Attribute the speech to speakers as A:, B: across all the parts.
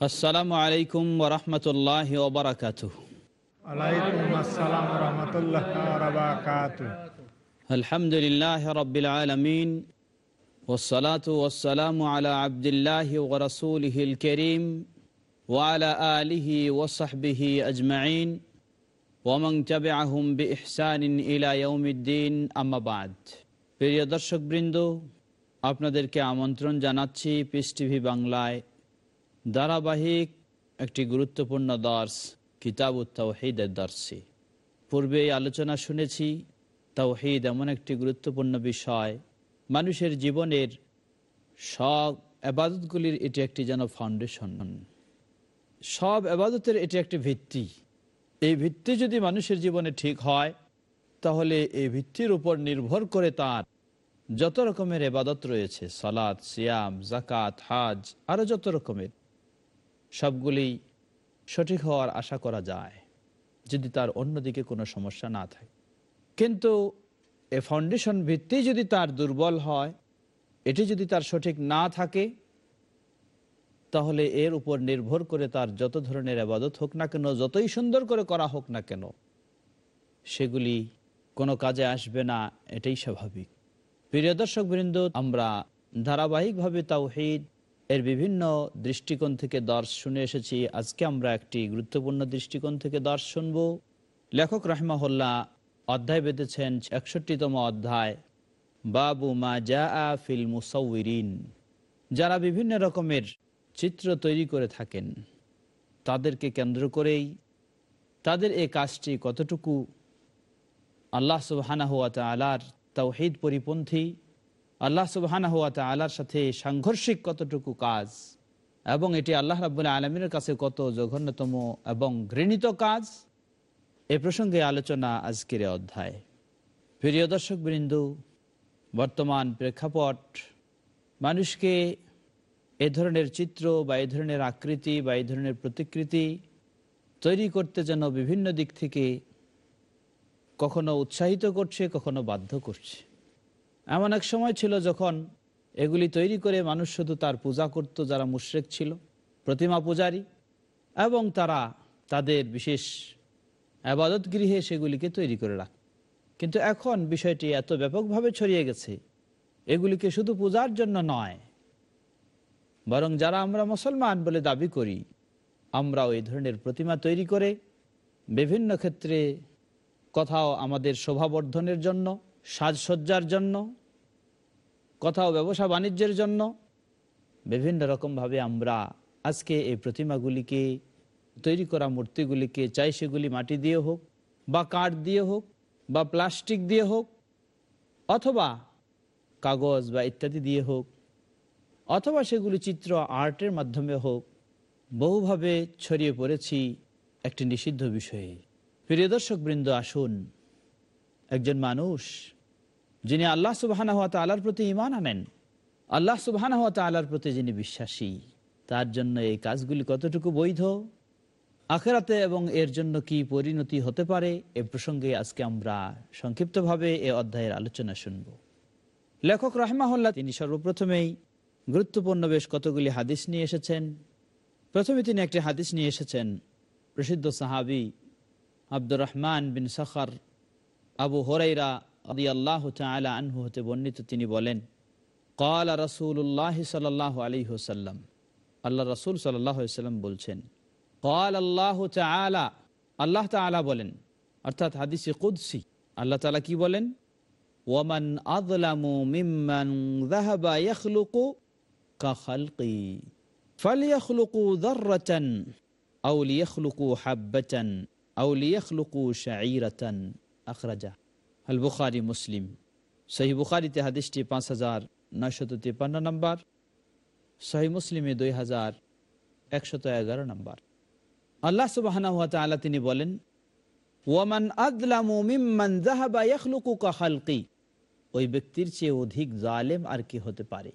A: আসসালামু আলাইকুম ওরহমতুল্লাহ ওবরাকাত
B: আলাইকুম আসসালাম রহমতুল্লাহ বারাকাতুহ
A: আলহামদুলিল্লাহ রবিল আলমিন والصلاة والسلام على عبد الله ورسوله الكريم وعلى آله وصحبه أجمعين ومن تبعهم بإحسان إلى يوم الدين أما بعد প্রিয় দর্শক বৃন্দ আপনাদেরকে আমন্ত্রণ জানাচ্ছি পিস টিভি বাংলায় ধারাবাহিক একটি গুরুত্বপূর্ণ দর্শ কিতাব তাওহিদের দর্শে পূর্বে আলোচনা শুনেছি, তাওহিদ এমন একটি গুরুত্বপূর্ণ বিষয়, মানুষের জীবনের সব আবাদতগুলির এটি একটি যেন ফাউন্ডেশন সব আবাদতের এটি একটি ভিত্তি। এই ভিত্তি যদি মানুষের জীবনে ঠিক হয়, তাহলে এই ভিত্তির উপর নির্ভর করে তার যত রকমের এবাদত রয়েছে সালাদ সিয়াম জাকাত হাজ আরও যত রকমের। সবগুলি সঠিক হওয়ার আশা করা যায়, যদি তার অন্যদিকে কোনো সমস্যা না থাকে। কিন্তু এ ফাউন্ডেশন ভিত্তি যদি তার দুর্বল হয়, এটি যদি তার সঠিক না থাকে, তাহলে এর উপর নির্ভর করে তার যত ধরনের আবাদত হোক না কেন, যতই সুন্দর করে করা হোক না কেন, সেগুলি কোনো কাজে আসবে না, এটাই স্বাভাবিক। প্রিয় দর্শক বৃন্দ আমরা ধারাবাহিকভাবে তাওহিদ এর বিভিন্ন দৃষ্টিকোণ থেকে দর্শ শুনে এসেছি। আজকে আমরা একটি গুরুত্বপূর্ণ দৃষ্টিকোণ থেকে দর্শ শুনব লেখক রহমাহল্লা অধ্যায় বেঁধেছেন একষট্টিতম অধ্যায়। বাবু মা জা ফিল মুসৌরিন যারা বিভিন্ন রকমের চিত্র তৈরি করে থাকেন, তাদেরকে কেন্দ্র করেই তাদের এই কাজটি কতটুকু আল্লাহ সুবাহানা হুয়া তালার তাওহিদ পরিপন্থী আল্লাহ সুবাহানা হুয়া তালার সাথে সাংঘর্ষিক কতটুকু কাজ এবং এটি আল্লাহ রাবুল আলমীর কাছে কত জঘন্যতম এবং ঘৃণিত কাজ, এ প্রসঙ্গে আলোচনা আজকের অধ্যায়। প্রিয় দর্শক বৃন্দু বর্তমান প্রেক্ষাপট, মানুষকে এ ধরনের চিত্র বা এ ধরনের আকৃতি বা এই ধরনের প্রতিকৃতি তৈরি করতে যেন বিভিন্ন দিক থেকে কখনো উৎসাহিত করছে, কখনো বাধ্য করছে। এমন এক সময় ছিল যখন এগুলি তৈরি করে মানুষ শুধু তার পূজা করত, যারা মুশ্রেক ছিল, প্রতিমা পূজারী, এবং তারা তাদের বিশেষ আবাদত গৃহে সেগুলিকে তৈরি করে রাখ কিন্তু এখন বিষয়টি এত ব্যাপকভাবে ছড়িয়ে গেছে, এগুলিকে শুধু পূজার জন্য নয়, বরং যারা আমরা মুসলমান বলে দাবি করি আমরা ওই ধরনের প্রতিমা তৈরি করে বিভিন্ন ক্ষেত্রে কোথাও আমাদের শোভাবর্ধনের জন্য সাজসজ্জার জন্য, কোথাও ব্যবসা বাণিজ্যের জন্য, বিভিন্ন রকমভাবে আমরা আজকে এই প্রতিমাগুলিকে তৈরি করা মূর্তিগুলিকে চাই সেগুলি মাটি দিয়ে হোক, বা কাঠ দিয়ে হোক, বা প্লাস্টিক দিয়ে হোক, অথবা কাগজ বা ইত্যাদি দিয়ে হোক, অথবা সেগুলি চিত্র আর্টের মাধ্যমে হোক, বহুভাবে ছড়িয়ে পড়েছি একটি নিষিদ্ধ বিষয়ে। প্রিয় দর্শক বৃন্দ আসুন, একজন মানুষ যিনি আল্লাহ সুবাহানা তালার প্রতি ইমান আনেন, আল্লাহ সুবাহানা হওয়া তালার প্রতি যিনি বিশ্বাসী, তার জন্য এই কাজগুলি কতটুকু বৈধ? আখেরাতে এবং এর জন্য কি পরিণতি হতে পারে? এ প্রসঙ্গে আজকে আমরা সংক্ষিপ্তভাবে এ অধ্যায়ের আলোচনা শুনব। লেখক রাহমাহুল্লাহ তিনি সর্বপ্রথমেই গুরুত্বপূর্ণ বেশ কতগুলি হাদিস নিয়ে এসেছেন। প্রথমে তিনি একটি হাদিস নিয়ে এসেছেন, প্রসিদ্ধ সাহাবি আব্দুর রহমান বিন সখর, আবু হরাইরা আদি আল্লাহ তালা আনহু হতে বর্ণিত তিনি বলেন কল রসুল্লাহ সাল্লাহ আলী হোসাল্লাম আল্লাহ রসুল সাল্লাম বলছেন কল আল্লাহ তালা আল্লাহ তালা বলেন অর্থাৎ হাদিসে কুদ্সি আল্লাহ তালা কি বলেন ওয়ামান আদলামু মিম্মান যাহাবা ইয়াখলুকু কা খালকি ফালিয়াখলুকু যাররাতান আও লিয়াখলুকু হাব্বাতান আও লিয়াখলুকু শাঈরাতান আখরাজা আল বুখারি মুসলিম সহি বুখারিতে হাদিসটি পাঁচ হাজার নয়শত তিপ্পান্ন নম্বর। সহি মুসলিমে দুই হাজার একশত এগারো নম্বর। আল্লাহ সুবাহ তিনি বলেন, ওয়ামান আদলামু মিম্মান জাহাবা ইয়াখলুকু কা খালকি ওই ব্যক্তির চেয়ে অধিক জালেম আর কি হতে পারে?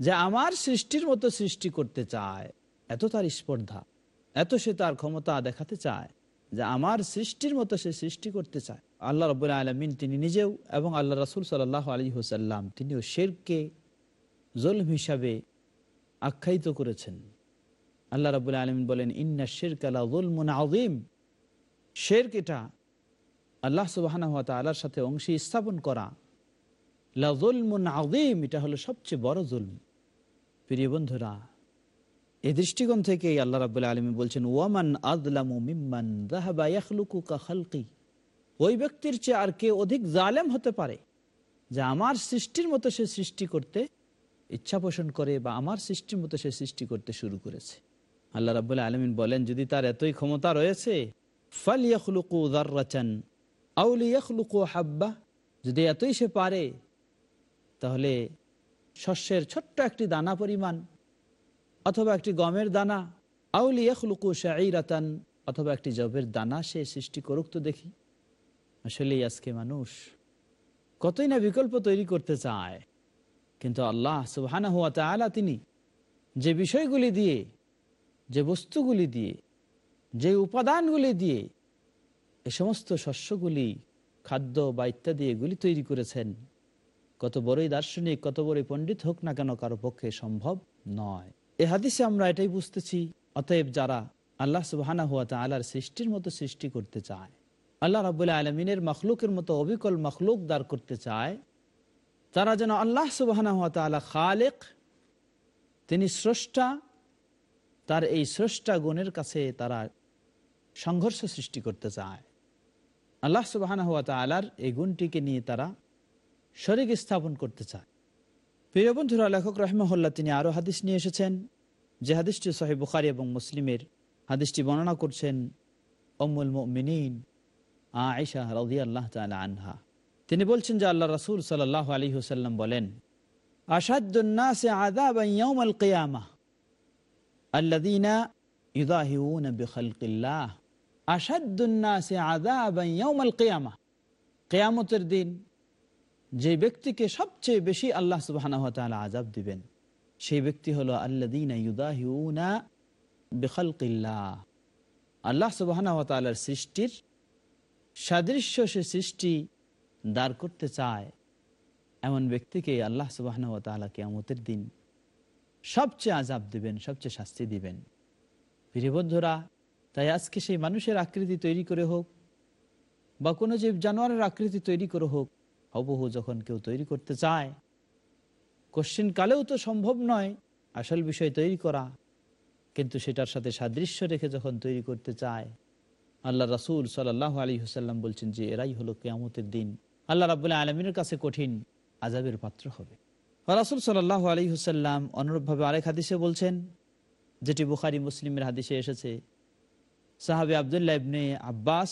A: যে আমার সৃষ্টির মতো সৃষ্টি করতে চায়, এত তার স্পর্ধা, এত সে তার ক্ষমতা দেখাতে চায়, যে আমার সৃষ্টির মতো সে সৃষ্টি করতে চায়। আল্লাহ রব আলমিন তিনি নিজেও এবং আল্লাহ রাসুল সাল্লাহ আলী হুসাল্লাম তিনিও শেরকে জলম হিসাবে আখ্যায়িত করেছেন। আল্লাহ রাবুল আলমিন বলেন, ইন্না শেরক আল্লাহুলমুন আজিম শেরক এটা আল্লাহ সুবাহ আল্লাহর সাথে অংশী স্থাপন করা। লাজুলমুন আজিম এটা হলো সবচেয়ে বড় জুলম। প্রিয় বন্ধুরা এই দৃষ্টিকোণ থেকে আল্লাহ রাবুল্লাহ আলমী বলছেন ওয়ামান আদলামু মিম্মান দাহাবা ইয়াখলুকু কা খালকি। ওই ব্যক্তির চেয়ে আর কে অধিক জালেম হতে পারে, যে আমার সৃষ্টির মতো সে সৃষ্টি করতে ইচ্ছা পোষণ করে বা আমার সৃষ্টির মতো সে সৃষ্টি করতে শুরু করেছে। আল্লাহ রাবুল্লাহ আলমিন বলেন, যদি তার এতই ক্ষমতা রয়েছে ফাল ইয়াখলুকু দার্রাচান আউলি ইয়াখলুকু হাব্বা, যদি এতই সে পারে, তাহলে শস্যের ছোট্ট একটি দানা পরিমাণ অথবা একটি গমের দানা আউলি ইয়াখলুকু শাইরাতান অথবা একটি জবের দানা সে সৃষ্টি করুক তো দেখি। আসলেই আজকে মানুষ কতই না বিকল্প তৈরি করতে চায়। কিন্তু আল্লাহ তালা তিনি যে বিষয়গুলি দিয়ে, যে বস্তুগুলি দিয়ে, যে উপাদানগুলি দিয়ে এ সমস্ত শস্যগুলি, খাদ্য বা ইত্যাদি এগুলি তৈরি করেছেন, কত বড়ই দার্শনিক, কত বড়ই পণ্ডিত হোক না কেন কারও পক্ষে সম্ভব নয়। এ হাদিসে আমরা এটাই বুঝতেছি, অতএব যারা আল্লাহ সুবাহানা হুয়া আল্লাহর সৃষ্টির মতো সৃষ্টি করতে চায় আল্লাহ রাবুল্লাহ আলমিনের মখলুকের মতো অবিকল মখলুক দাঁড় করতে চায়। তারা যেন আল্লাহ তালা খালেক, তিনি স্রষ্টা, তার এই স্রষ্টা গুণের কাছে তারা সংঘর্ষ সৃষ্টি করতে চায়। আল্লাহ সুবাহানা হুয়া তালার এই গুণটিকে নিয়ে তারা শরিক স্থাপন করতে চায়। প্রিয় বন্ধুরা, লেখক রহমহল্লা তিনি আরও হাদিস নিয়ে এসেছেন, যে হাদিসটি সাহেব বুখারি এবং মুসলিমের হাদিসটি বর্ণনা করছেন অমুল মিনীন আয়সা রাজি আল্লাহ আনহা তিনি বলছেন যে আল্লাহ রসুল সাল্লাহ আলী হুসাল্লাম বলেন আসাদুন্নাসে আদাব ইয়াউমাল কিয়ামা আল্লাদিনা ইউদাহিউন বিখালকিল্লাহ আসাদুন্নাসে আদাব ইয়াউমাল কিয়ামা কেয়ামতের দিন যে ব্যক্তিকে সবচেয়ে বেশি আল্লাহ সুবাহ আজাব দিবেন সেই ব্যক্তি হলো আল্লাদিনা বেখালকিল্লাহ আল্লাহ সুবাহ সৃষ্টির সাদৃশ্য সে সৃষ্টি দাঁড় করতে চায় এমন ব্যক্তিকে আল্লাহ সুবাহ কেয়ামতের দিন সবচেয়ে আজাব দিবেন, সবচেয়ে শাস্তি দিবেন। প্রিয়বন্ধুরা তাই আজকে সেই মানুষের আকৃতি তৈরি করে হোক বা কোনো জীব জানোয়ারের আকৃতি তৈরি করে হোক, হবহু যখন কেউ তৈরি করতে চায় কোশ্চিন কালেও তো সম্ভব নয় আসল বিষয় তৈরি করা। কিন্তু সেটার সাথে সাদৃশ্য রেখে যখন তৈরি করতে চায় আল্লাহ রাসুল সাল্লাহ আলী হুসাল্লাম বলছেন যে এরাই হলো কেয়ামতের দিন। আল্লাহ রাবুল্লাহ আলমিনের কাছে কঠিন আজাবের পাত্র হবে। রাসুল সাল্লাহ আলী হুসাল্লাম অনুরূপভাবে আরেক হাদিসে বলছেন, যেটি বুখারি মুসলিমের হাদিসে এসেছে। সাহাবে আবদুল্লাহ ইবনে আব্বাস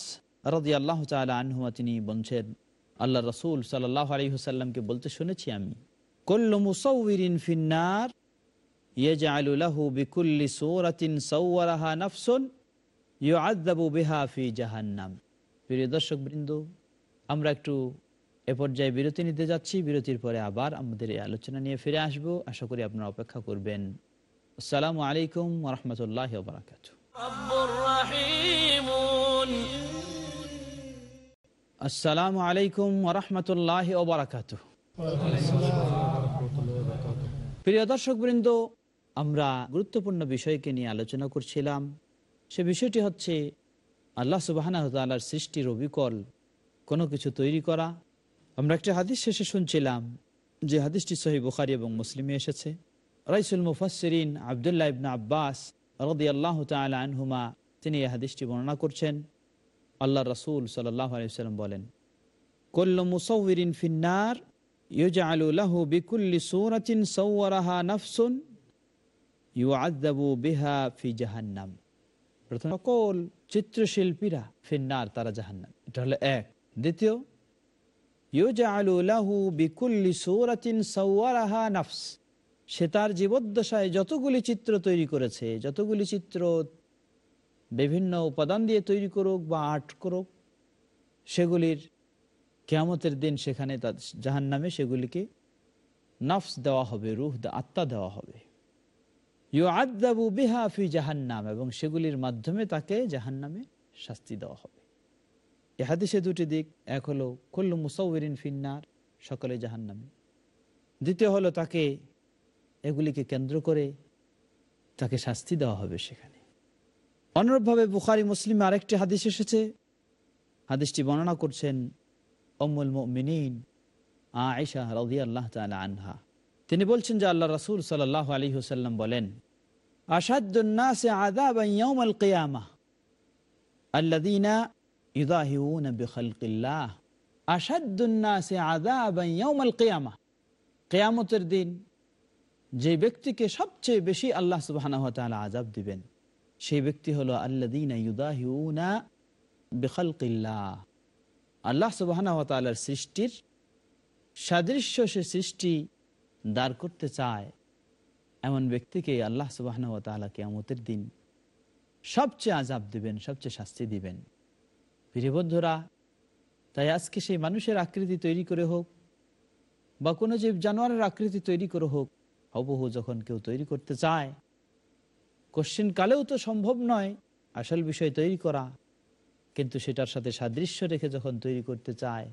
A: রদি আল্লাহ তালা আনহুমা তিনি বলছেন, আল্লাহ রসুল সাল্লাহ আলী হুসাল্লামকে বলতে শুনেছি আমি, কল্ল মুসৌরিন ফিন্নার ইয়াজআলুলাহু বিকুল্লি সূরাতিন সাওয়ারাহা নাফসুন ইউআযাবু বিহা ফি জাহান্নাম। প্রিয় দর্শকবৃন্দ আমরা একটু এ পর্যায়ে বিরতি নিতে যাচ্ছি। বিরতির পরে আবার আমাদের এই আলোচনা নিয়ে ফিরে আসব। আশা করি আপনারা অপেক্ষা করবেন। আসসালামু আলাইকুম ওরহমতুল্লাহ বারাকাত আসসালামু আলাইকুম ওরহমতুল্লাহ ওবরাকাত প্রিয় দর্শক বৃন্দ আমরা গুরুত্বপূর্ণ বিষয়কে নিয়ে আলোচনা করছিলাম। সে বিষয়টি হচ্ছে আল্লাহ সুবাহানা তালার সৃষ্টির অবিকল কোনো কিছু তৈরি করা। আমরা একটা হাদিস শেষে শুনছিলাম যে হাদিসটি সহি বুখারি এবং মুসলিমে এসেছে। রাইসুল মুফাসরিন আবদুল্লাহ ইবনা আব্বাস রদি আল্লাহ আনহুমা, তিনি এই হাদিসটি বর্ণনা করছেন। আল্লাহ রসুল আলাইসাল্লাম বলেন, কল্ল মুসৌরিন ফিন্নার বিকুল্লি নাফসুন বিহা ফি জাহান্নাম। প্রথম, সকল চিত্রশিল্পীরা ফিন্নার তারা জাহান্নাম। এটা হলো এক। দ্বিতীয় নাফস। সে তার জীবদ্দশায় যতগুলি চিত্র তৈরি করেছে, যতগুলি চিত্র বিভিন্ন উপাদান দিয়ে তৈরি করুক বা আর্ট করুক, সেগুলির কেয়ামতের দিন সেখানে জাহান নামে সেগুলিকে নফস দেওয়া হবে, রুহ আত্মা দেওয়া হবে। ইউ আদাবু বিহা ফি জাহান্নাম, এবং সেগুলির মাধ্যমে তাকে জাহান্নামে শাস্তি দেওয়া হবে। এ হাদিসে দুটি দিক, এক হলো, কল্লু মুসৌরিন ফিন্নার, সকলে জাহান্নামে। দ্বিতীয় হলো, তাকে এগুলিকে কেন্দ্র করে তাকে শাস্তি দেওয়া হবে সেখানে। অনুরূপভাবে বুখারি, মুসলিম আরেকটি হাদিস এসেছে। হাদিসটি বর্ণনা করছেন অমুল মিনীন আয়সা রদি আল্লাহ আনহা। তিনি বলছেন যে আল্লাহ রসুল সাল আলী হুসাল্লাম বলেন আসাদুন্নাসে আদাব ইয়াউমাল কিয়ামা আল্লাদিনা ইদাহিউন বিখালকিল্লাহ। আসাদুন্নাসে আদাব ইয়াউমাল কিয়ামা। কেয়ামতের দিন যে ব্যক্তিকে সবচেয়ে বেশি আল্লাহ সুবাহ আজাব দিবেন, সেই ব্যক্তি হলো আল্লাদিনা ইউদাহিউনা বেখালকিল্লাহ। আল্লাহ সুবাহ সৃষ্টির সাদৃশ্য সে সৃষ্টি দাঁড় করতে চায় এমন ব্যক্তিকে আল্লাহ সুবাহ কেয়ামতের দিন সবচেয়ে আজাব দিবেন, সবচেয়ে শাস্তি দিবেন। প্রিয়বন্ধুরা তাই আজকে সেই মানুষের আকৃতি তৈরি করে হোক বা কোনো জীব জানোয়ারের আকৃতি তৈরি করে হোক, হবহু যখন কেউ তৈরি করতে চায়, কোশ্চিন কালেও তো সম্ভব নয় আসল বিষয় তৈরি করা। কিন্তু সেটার সাথে সাদৃশ্য রেখে যখন তৈরি করতে চায়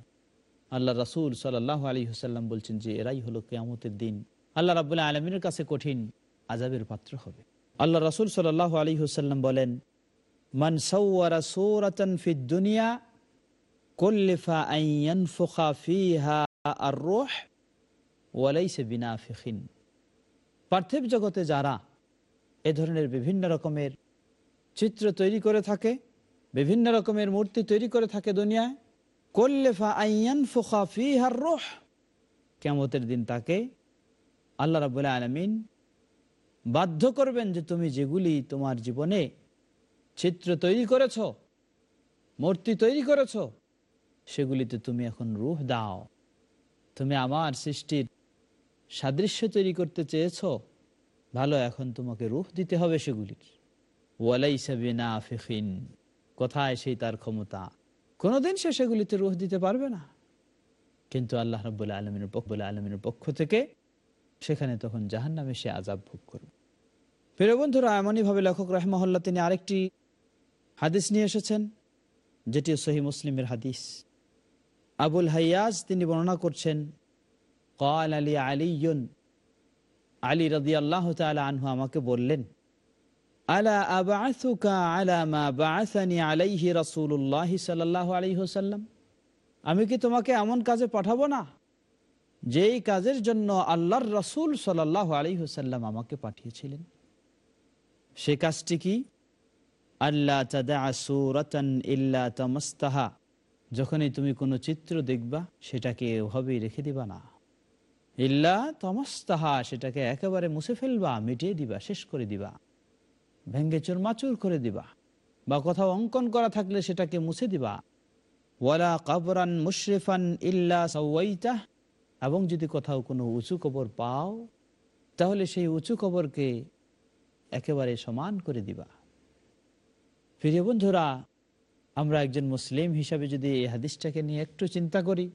A: আল্লাহ রাসুল সাল্লাহ আলী হুসাল্লাম বলছেন যে এরাই হলো কেয়ামতের দিন। আল্লাহ রাবুল্লাহ আলমিনের কাছে কঠিন আজাবের পাত্র হবে। আল্লাহ রাসুল সাল্লাহ আলী হুসাল্লাম বলেন দুনিয়া আইয়ান আর রোহ পার্থিব জগতে যারা এ ধরনের বিভিন্ন রকমের চিত্র তৈরি করে থাকে, বিভিন্ন রকমের মূর্তি তৈরি করে থাকে দুনিয়ায় কল্লেফা আইয়ান কেমতের দিন তাকে আল্লাহ রাবুল্লাহ আলমিন বাধ্য করবেন যে তুমি যেগুলি তোমার জীবনে চিত্র তৈরি করেছ, মূর্তি তৈরি করেছ, সেগুলিতে তুমি এখন রুহ দাও। তুমি আমার সৃষ্টির সাদৃশ্য তৈরি করতে চেয়েছ, ভালো, এখন তোমাকে রুহ দিতে হবে সেগুলির। ওয়ালাইসাবিনা ফিখিন কোথায় সেই তার ক্ষমতা? কোনোদিন সে সেগুলিতে রুহ দিতে পারবে না। কিন্তু আল্লাহ রব্বুল্লাহ আলমিনের পক্ষ আলমিনের পক্ষ থেকে সেখানে তখন জাহান নামে সে আজাব ভোগ করবে। প্রিয় বন্ধুরা, এমনইভাবে লেখক রহমহল্লা তিনি আরেকটি হাদিস নিয়ে এসেছেন, যেটি সহি মুসলিমের হাদিস। আবুল হাইয়াজ তিনি বর্ণনা করছেন কাল আলী আলিয়ন আলী রদি আল্লাহ আনহু আমাকে বললেন আমি কি তোমাকে এমন কাজে পাঠাবো না? যেই কাজের জন্য আল্লাহর রসুল সাল্লাহ আলাইহি সাল্লাম আমাকে পাঠিয়েছিলেন। সে কাজটি কি? আল্লাহ সুরাতান ইল্লা তামস্তাহা। যখনই তুমি কোনো চিত্র দেখবা, সেটাকে ওভাবেই রেখে দিবা না। ইল্লা তমস্তাহা, সেটাকে একেবারে মুছে ফেলবা, মিটিয়ে দিবা, শেষ করে দিবা। ভেঙ্গে চুরমাচুর করে দিবা বা কোথাও অঙ্কন করা থাকলে সেটাকে মুছে দিবা। ওয়ালা কাবরান মুশরিফান ইল্লা সাইতা এবং যদি কোথাও কোনো উঁচু কবর পাও, তাহলে সেই উঁচু কবরকে একেবারে সমান করে দিবা। প্রিয় বন্ধুরা, আমরা একজন মুসলিম হিসাবে যদি এই হাদিসটাকে নিয়ে একটু চিন্তা করি,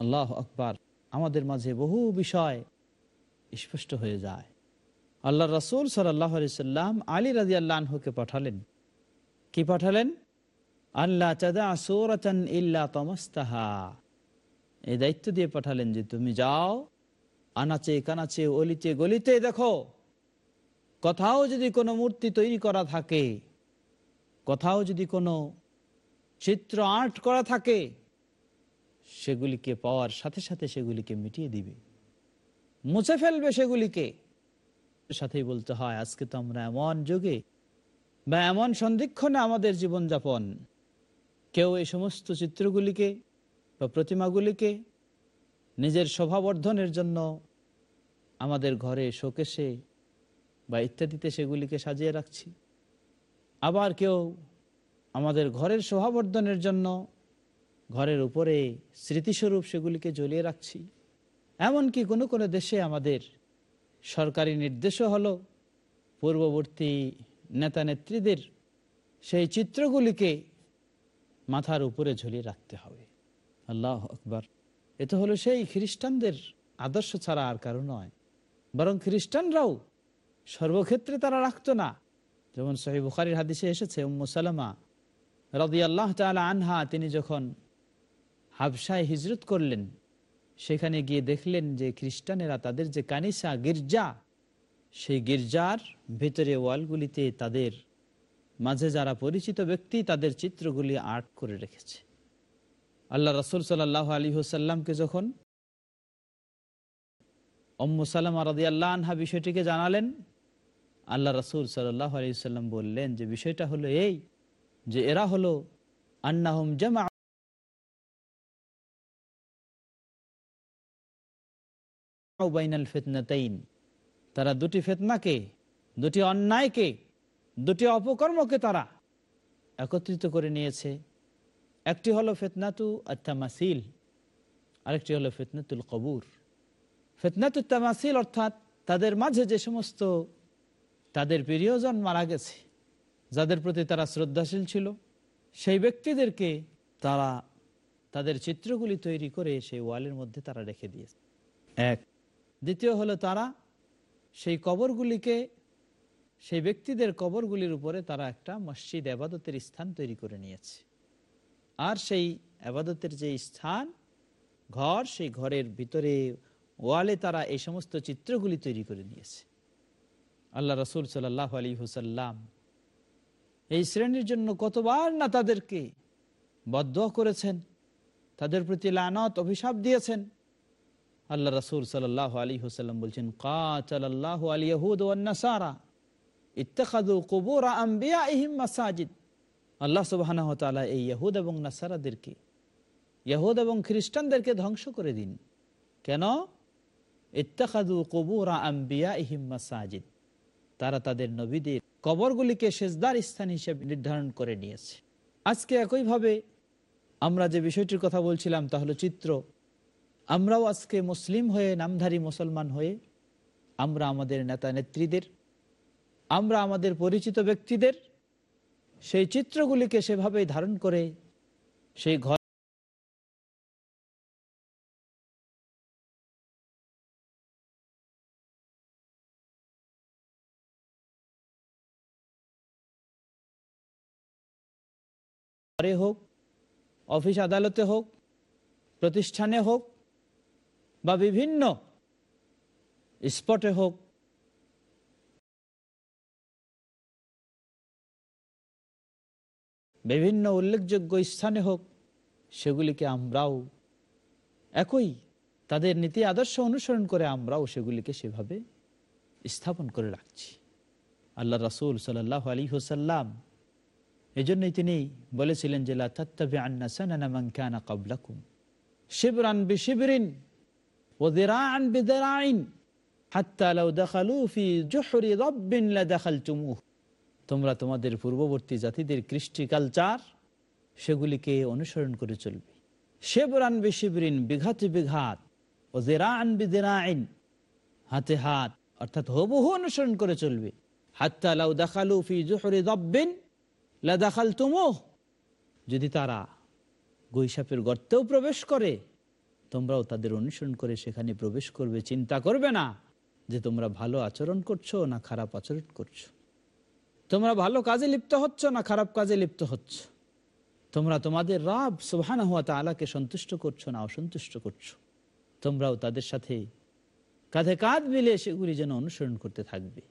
A: আল্লাহ আকবার, আমাদের মাঝে বহু বিষয় স্পষ্ট হয়ে যায়। আল্লাহ রসুল সাল্লাম আলী রাজি আল্লাহকে পাঠালেন। কি পাঠালেন? আল্লাহ চাদা তমস্তাহা। এই দায়িত্ব দিয়ে পাঠালেন যে তুমি যাও, আনাচে কানাচে, অলিতে গলিতে দেখো, কোথাও যদি কোনো মূর্তি তৈরি করা থাকে, কোথাও যদি কোনো চিত্র আর্ট করা থাকে, সেগুলিকে পাওয়ার সাথে সাথে সেগুলিকে মিটিয়ে দিবে। মুছে ফেলবে সেগুলিকে। সাথেই বলতে হয়, আজকে তো আমরা এমন যুগে বা এমন সন্ধিক্ষণে আমাদের জীবনযাপন। কেউ এই সমস্ত চিত্রগুলিকে বা প্রতিমাগুলিকে নিজের শোভাবর্ধনের জন্য আমাদের ঘরে শোকেশে বা ইত্যাদিতে সেগুলিকে সাজিয়ে রাখছি। আবার কেউ আমাদের ঘরের শোভাবর্ধনের জন্য ঘরের উপরে স্মৃতিস্বরূপ সেগুলিকে জ্বলিয়ে রাখছি। এমনকি কোনো কোনো দেশে আমাদের সরকারি নির্দেশও হলো পূর্ববর্তী নেতা নেত্রীদের সেই চিত্রগুলিকে মাথার উপরে ঝুলিয়ে রাখতে হবে। আল্লাহ আকবর। এ তো হলো সেই খ্রিস্টানদের আদর্শ ছাড়া আর কারও নয়। বরং খ্রিস্টানরাও সর্বক্ষেত্রে তারা রাখতো না। যেমন সহি বুখারির হাদিসে এসেছে, উম্মু সালামা রদি আল্লাহ তালা আনহা, তিনি যখন হাবসায় হিজরত করলেন সেখানে গিয়ে দেখলেন যে খ্রিস্টানেরা তাদের যে কানিসা গির্জা, সেই গির্জার ভেতরে ওয়ালগুলিতে তাদের মাঝে যারা পরিচিত ব্যক্তি, তাদের চিত্রগুলি আর্ট করে রেখেছে। আল্লাহ রসুল সাল্লাহ আলী হুসাল্লামকে যখন অম্মু সালাম আল্লাহ আনহা বিষয়টিকে জানালেন, আল্লাহ রসুল সাল্লাহ আলী সাল্লাম বললেন যে বিষয়টা হলো এই যে এরা হলো আন্না আন্নাহম জামা তারা দুটি ফেতনাকে, দুটি অন্যায়কে, দুটি অপকর্মকে তারা একত্রিত করে নিয়েছে। একটি হলো ফেতনাতু আত্মামাসিল আরেকটি হলো ফেতনাতুল কবুর। ফেতনাতু তামাসিল অর্থাৎ তাদের মাঝে যে সমস্ত তাদের প্রিয়জন মারা গেছে, যাদের প্রতি তারা শ্রদ্ধাশীল ছিল, সেই ব্যক্তিদেরকে তারা তাদের চিত্রগুলি তৈরি করে সেই ওয়ালের মধ্যে তারা রেখে দিয়েছে। এক দ্বিতীয় হলো তারা সেই কবরগুলিকে, সেই ব্যক্তিদের কবরগুলির উপরে তারা একটা মসজিদ, আবাদতের স্থান তৈরি করে নিয়েছে। আর সেই আবাদতের যে স্থান, ঘর, সেই ঘরের ভিতরে ওয়ালে তারা এই সমস্ত চিত্রগুলি তৈরি করে নিয়েছে। আল্লাহ রসুল সাল্লাহ আলী হুসাল্লাম এই শ্রেণির জন্য কতবার না তাদেরকে বদ্ধ করেছেন, তাদের প্রতি লানত, অভিশাপ দিয়েছেন। আল্লাহ রসুল সাল্লাহ আলী হুসাল্লাম বলছেন কাচাল্লাহ আলী নাসারা ইত্তেখাদু কবুর আম্বিয়া ইহিম মাসাজিদ। আল্লাহ সুবাহ এই ইহুদ এবং নাসারাদেরকে ইহুদ এবং খ্রিস্টানদেরকে ধ্বংস করে দিন। কেন? ইত্তেখাদু কবুর আম্বিয়া ইহিম মাসাজিদ, তারা তাদের নবীদের কবরগুলিকে সেজদার স্থান হিসেবে নির্ধারণ করে নিয়েছে। আজকে একইভাবে আমরা যে বিষয়টির কথা বলছিলাম, তা হলো চিত্র। আমরাও আজকে মুসলিম হয়ে নামধারী মুসলমান হয়ে আমরা আমাদের নেতা নেত্রীদের, আমরা আমাদের পরিচিত ব্যক্তিদের সেই চিত্রগুলিকে সেভাবেই ধারণ করে সেই ঘর হোক, অফিস আদালতে হোক, প্রতিষ্ঠানে হোক বা বিভিন্ন স্পটে হোক। বিভিন্ন উল্লেখযোগ্য স্থানে হোক, সেগুলিকে আমরাও একই, তাদের নীতি আদর্শ অনুসরণ করে আমরাও সেগুলিকে সেভাবে স্থাপন করে রাখছি। আল্লাহ রাসুল সাল্লাহ আলী হুসাল্লাম এজন্যই তিনি বলেছিলেন যে লাত্তাবি আন্না সানানা মান কানা ক্বাবলাকুম। শিবরান বিশিবরিন তোমরা তোমাদের পূর্ববর্তী জাতিদের কৃষ্টি কালচার, সেগুলিকে অনুসরণ করে চলবে। শেবরান বিশিবরিন, বিঘাতে বিঘাত, ও জেরান বিজেরাইন, হাতে হাত, অর্থাৎ হবহু অনুসরণ করে চলবে। দাখালু ফি যদি তারা গৈসাপের গর্তেও প্রবেশ করে তোমরাও তাদের অনুসরণ করে সেখানে প্রবেশ করবে। চিন্তা করবে না যে তোমরা ভালো আচরণ করছ না খারাপ আচরণ করছ। তোমরা ভালো কাজে লিপ্ত হচ্ছ না খারাপ কাজে লিপ্ত হচ্ছ। তোমরা তোমাদের রাব সুহান হওয়া তালাকে সন্তুষ্ট করছ না অসন্তুষ্ট করছ। তোমরাও তাদের সাথে কাঁধে কাঁধ মিলে সেগুলি যেন অনুসরণ করতে থাকবে।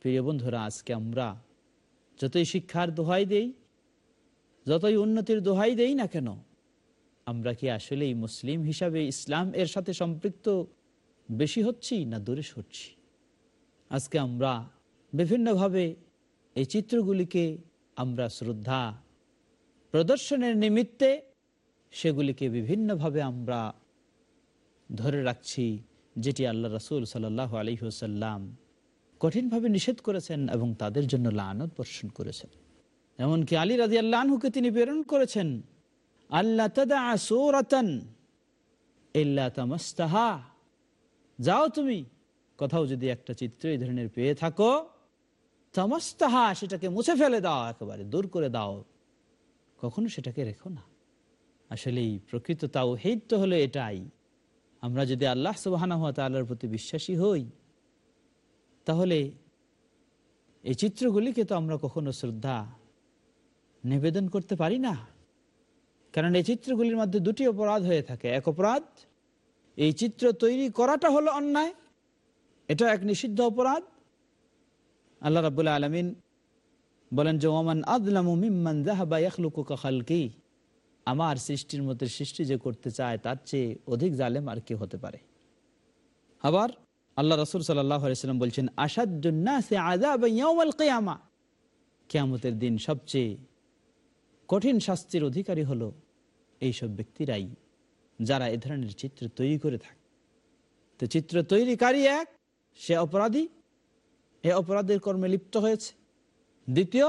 A: প্রিয় বন্ধুরা, আজকে আমরা যতই শিক্ষার দোহাই দেই, যতই উন্নতির দোহাই দেই না কেন আমরা কি আসলেই মুসলিম হিসাবে ইসলাম এর সাথে সম্পৃক্ত বেশি হচ্ছি না দূরে সরছি? আজকে আমরা বিভিন্নভাবে এই চিত্রগুলিকে আমরা শ্রদ্ধা প্রদর্শনের নিমিত্তে সেগুলিকে বিভিন্নভাবে আমরা ধরে রাখছি, যেটি আল্লাহ রসুল সাল্লাহ আলহিহসাল্লাম কঠিনভাবে নিষেধ করেছেন এবং তাদের জন্য লানত বর্ষণ করেছেন। এমনকি আলী রাজি আল্লাহকে তিনি প্রেরণ করেছেন। আল্লাহ তামাস্তাহা। যাও তুমি, কোথাও যদি একটা চিত্র এই ধরনের পেয়ে থাকো, তামাস্তাহা সেটাকে মুছে ফেলে দাও, একেবারে দূর করে দাও। কখনো সেটাকে রেখো না। আসলে এই প্রকৃত তাও হেদ তো হলো এটাই। আমরা যদি আল্লাহ সুবাহানা হাত আল্লাহর প্রতি বিশ্বাসী হই, তাহলে এই চিত্রগুলিকে তো আমরা কখনো শ্রদ্ধা নিবেদন করতে পারি না। কারণ এই চিত্রগুলির মধ্যে দুটি অপরাধ হয়ে থাকে। এক অপরাধ, এই চিত্র তৈরি করাটা হলো অন্যায়, এটা এক নিষিদ্ধ অপরাধ। আল্লাহ রাবুল্লাহ আলমিন বলেন যে ওমান আদলামু মিম্মান জাহাবা ইয়াখলুকুকা খালকি আমার সৃষ্টির মধ্যে সৃষ্টি যে করতে চায়, তার চেয়ে অধিক জালেম আর কি হতে পারে। আবার আল্লাহ রসুল সাল্লাম বলছেন আসাদুন্নাসা কেয়ামতের দিন সবচেয়ে কঠিন শাস্তির অধিকারী হলো এইসব ব্যক্তিরাই যারা এ ধরনের চিত্র তৈরি করে থাকে। তো চিত্র তৈরিকারী এক, সে অপরাধী, এ অপরাধের কর্মে লিপ্ত হয়েছে। দ্বিতীয়,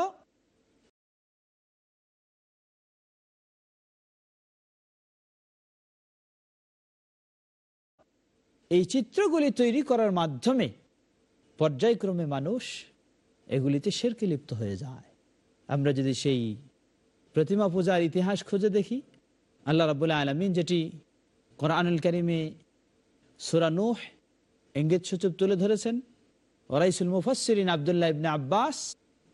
A: এই চিত্রগুলি তৈরি করার মাধ্যমে পর্যায়ক্রমে মানুষ এগুলিতে শেরকে লিপ্ত হয়ে যায়। আমরা যদি সেই প্রতিমা পূজার ইতিহাস খুঁজে দেখি। আল্লাহ রাবুল্লাহ আলমিন যেটি কোরআনুল করিমে সুরানুহ ইঙ্গিত সূচক তুলে ধরেছেন, ওরাইসুল মুফসরিন আবদুল্লাহ ইবনে আব্বাস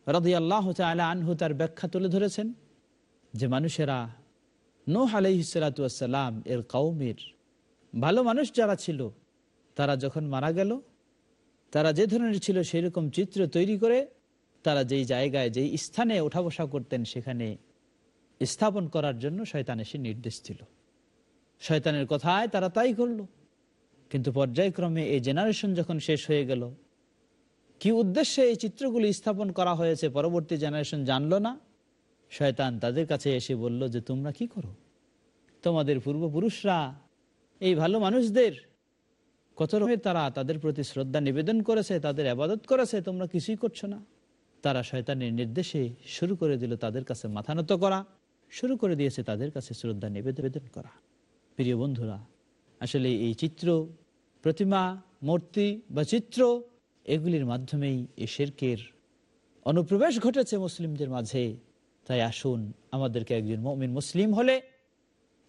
A: রদি আল্লাহ আনহু তার ব্যাখ্যা তুলে ধরেছেন যে মানুষেরা নোহ আলহিসাল্লাম এর কৌমের ভালো মানুষ যারা ছিল, তারা যখন মারা গেল, তারা যে ধরনের ছিল সেই রকম চিত্র তৈরি করে তারা যেই জায়গায়, যেই স্থানে ওঠা বসা করতেন সেখানে স্থাপন করার জন্য শয়তান এসে নির্দেশ ছিল। শয়তানের কথায় তারা তাই করল। কিন্তু পর্যায়ক্রমে এই জেনারেশন যখন শেষ হয়ে গেল, কি উদ্দেশ্যে এই চিত্রগুলি স্থাপন করা হয়েছে পরবর্তী জেনারেশন জানলো না? শয়তান তাদের কাছে এসে বলল যে, তোমরা কি করো? তোমাদের পূর্বপুরুষরা, এই ভালো মানুষদের, কত রকমের তারা তাদের প্রতি শ্রদ্ধা নিবেদন করেছে, তাদের আবাদত করেছে, তোমরা কিছুই করছ না? তারা শয়তানের নির্দেশে শুরু করে দিল তাদের কাছে মাথা নত করা। শুরু করে দিয়েছে তাদের কাছে শ্রদ্ধা নিবেদন করা। প্রিয় বন্ধুরা, আসলে এই চিত্র, প্রতিমা, মূর্তি বা চিত্র, এগুলির মাধ্যমেই এ শেরকের অনুপ্রবেশ ঘটেছে মুসলিমদের মাঝে। তাই আসুন, আমাদেরকে একজন মমিন মুসলিম হলে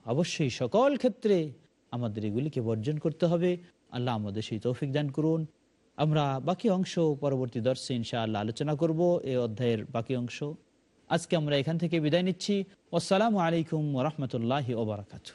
A: অবশ্যই সকল ক্ষেত্রে আমাদের এগুলিকে বর্জন করতে হবে। আল্লাহ আমাদের সেই তৌফিক দান করুন। আমরা বাকি অংশ পরবর্তী দর্শে ইনশাআল্লাহ আলোচনা করব। এই অধ্যায়ের বাকি অংশ। আজকে আমরা এখান থেকে বিদায় নিচ্ছি। আসসালামু আলাইকুম রহমতুল্লাহ ওবরাকাতু